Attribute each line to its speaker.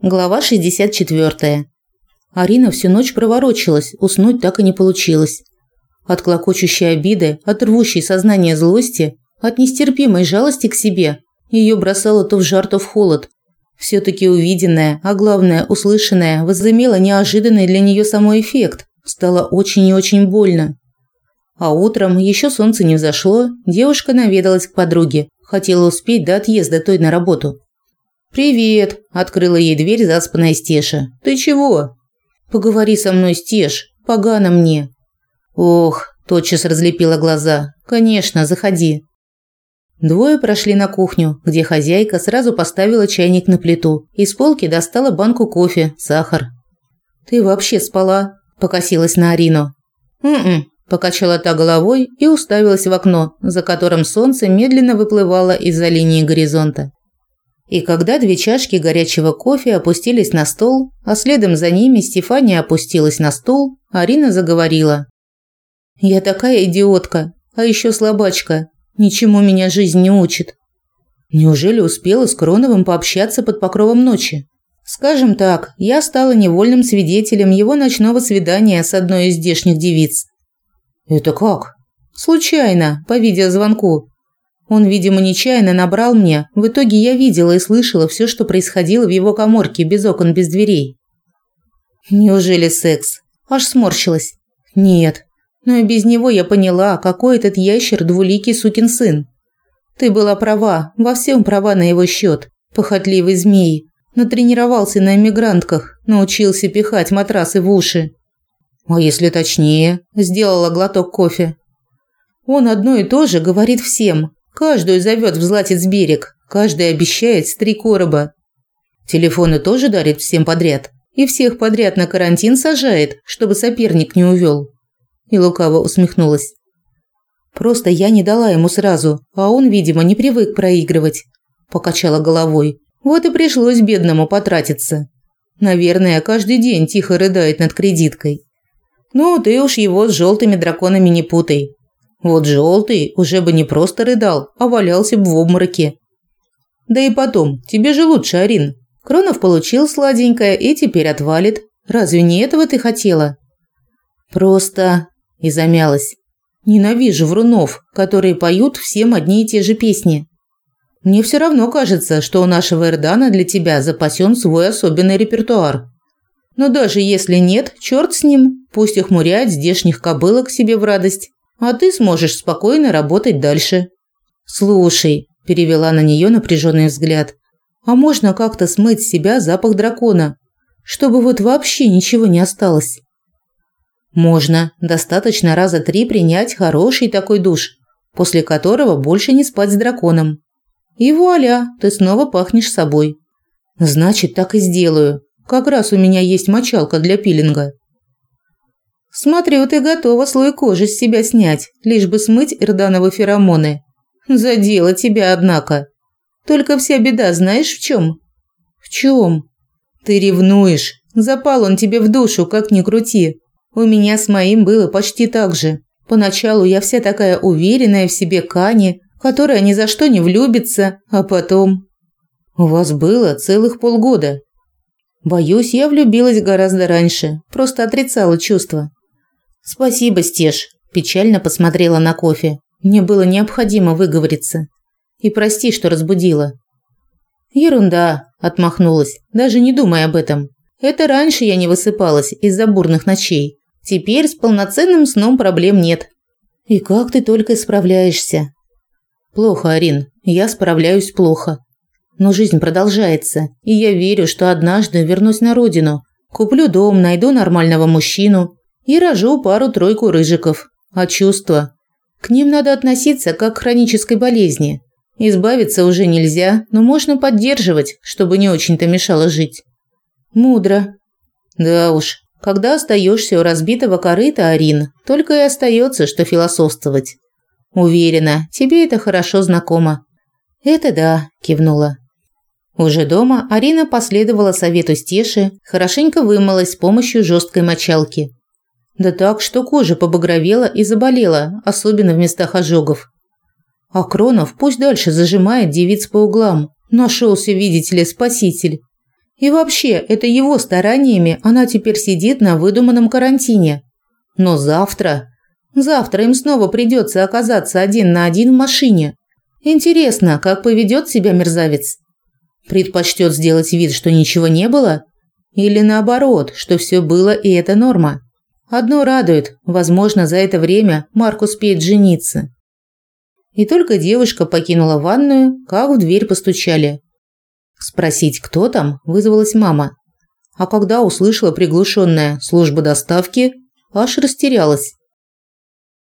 Speaker 1: Глава 64. Арина всю ночь проворочилась, уснуть так и не получилось. От клокочущей обиды, от рвущей сознания злости, от нестерпимой жалости к себе, ее бросало то в жар, то в холод. все таки увиденное, а главное услышанное, возымело неожиданный для нее самой эффект. Стало очень и очень больно. А утром, еще солнце не взошло, девушка наведалась к подруге, хотела успеть до отъезда той на работу. «Привет!» – открыла ей дверь заспанная Стеша. «Ты чего?» «Поговори со мной, Стеш. Погано мне». «Ох!» – тотчас разлепила глаза. «Конечно, заходи». Двое прошли на кухню, где хозяйка сразу поставила чайник на плиту и с полки достала банку кофе, сахар. «Ты вообще спала?» – покосилась на Арину. «М-м», – покачала та головой и уставилась в окно, за которым солнце медленно выплывало из-за линии горизонта. И когда две чашки горячего кофе опустились на стол, а следом за ними Стефания опустилась на стул, Арина заговорила. «Я такая идиотка, а еще слабачка. Ничему меня жизнь не учит. Неужели успела с Кроновым пообщаться под покровом ночи? Скажем так, я стала невольным свидетелем его ночного свидания с одной из здешних девиц. Это как? Случайно, по видеозвонку. Он, видимо, нечаянно набрал мне. В итоге я видела и слышала все, что происходило в его каморке, без окон, без дверей. Неужели секс? Аж сморщилась. Нет. Но и без него я поняла, какой этот ящер двуликий сукин сын. Ты была права, во всем права на его счет. Похотливый змей. Натренировался на эмигрантках, научился пихать матрасы в уши. А если точнее, сделала глоток кофе. Он одно и то же говорит всем, Каждую зовет в Златец берег, каждый обещает с три короба. Телефоны тоже дарит всем подряд. И всех подряд на карантин сажает, чтобы соперник не увел. И лукаво усмехнулась. Просто я не дала ему сразу, а он, видимо, не привык проигрывать. Покачала головой. Вот и пришлось бедному потратиться. Наверное, каждый день тихо рыдает над кредиткой. Ну, ты уж его с желтыми драконами не путай. Вот желтый уже бы не просто рыдал, а валялся бы в обмороке. Да и потом, тебе же лучше, Арин. Кронов получил сладенькое и теперь отвалит. Разве не этого ты хотела? Просто и замялась. Ненавижу врунов, которые поют всем одни и те же песни. Мне все равно кажется, что у нашего Эрдана для тебя запасен свой особенный репертуар. Но даже если нет, черт с ним, пусть их муряет здешних кобылок себе в радость а ты сможешь спокойно работать дальше. Слушай, перевела на нее напряженный взгляд. А можно как-то смыть с себя запах дракона, чтобы вот вообще ничего не осталось? Можно, достаточно раза три принять хороший такой душ, после которого больше не спать с драконом. И вуаля, ты снова пахнешь собой. Значит, так и сделаю. Как раз у меня есть мочалка для пилинга. Смотрю, ты готова слой кожи с себя снять, лишь бы смыть ирдановы феромоны. Задело тебя, однако. Только вся беда знаешь в чем? В чем? Ты ревнуешь. Запал он тебе в душу, как ни крути. У меня с моим было почти так же. Поначалу я вся такая уверенная в себе Кани, которая ни за что не влюбится, а потом... У вас было целых полгода. Боюсь, я влюбилась гораздо раньше, просто отрицала чувства. «Спасибо, Стеж», – печально посмотрела на кофе. «Мне было необходимо выговориться. И прости, что разбудила». «Ерунда», – отмахнулась, даже не думая об этом. «Это раньше я не высыпалась из-за бурных ночей. Теперь с полноценным сном проблем нет». «И как ты только справляешься?» «Плохо, Арин. Я справляюсь плохо. Но жизнь продолжается, и я верю, что однажды вернусь на родину, куплю дом, найду нормального мужчину и рожу пару-тройку рыжиков. А чувства? К ним надо относиться как к хронической болезни. Избавиться уже нельзя, но можно поддерживать, чтобы не очень-то мешало жить. Мудро. Да уж, когда остаешься у разбитого корыта, Арин, только и остается, что философствовать. Уверена, тебе это хорошо знакомо. Это да, кивнула. Уже дома Арина последовала совету Стеши, хорошенько вымылась с помощью жесткой мочалки. Да так, что кожа побагровела и заболела, особенно в местах ожогов. А Кронов пусть дальше зажимает девиц по углам. Нашелся, видите ли, спаситель. И вообще, это его стараниями она теперь сидит на выдуманном карантине. Но завтра... Завтра им снова придется оказаться один на один в машине. Интересно, как поведет себя мерзавец? Предпочтет сделать вид, что ничего не было? Или наоборот, что все было и это норма? Одно радует, возможно, за это время Марк успеет жениться. И только девушка покинула ванную, как в дверь постучали. Спросить, кто там, вызвалась мама. А когда услышала приглушенная служба доставки, аж растерялась.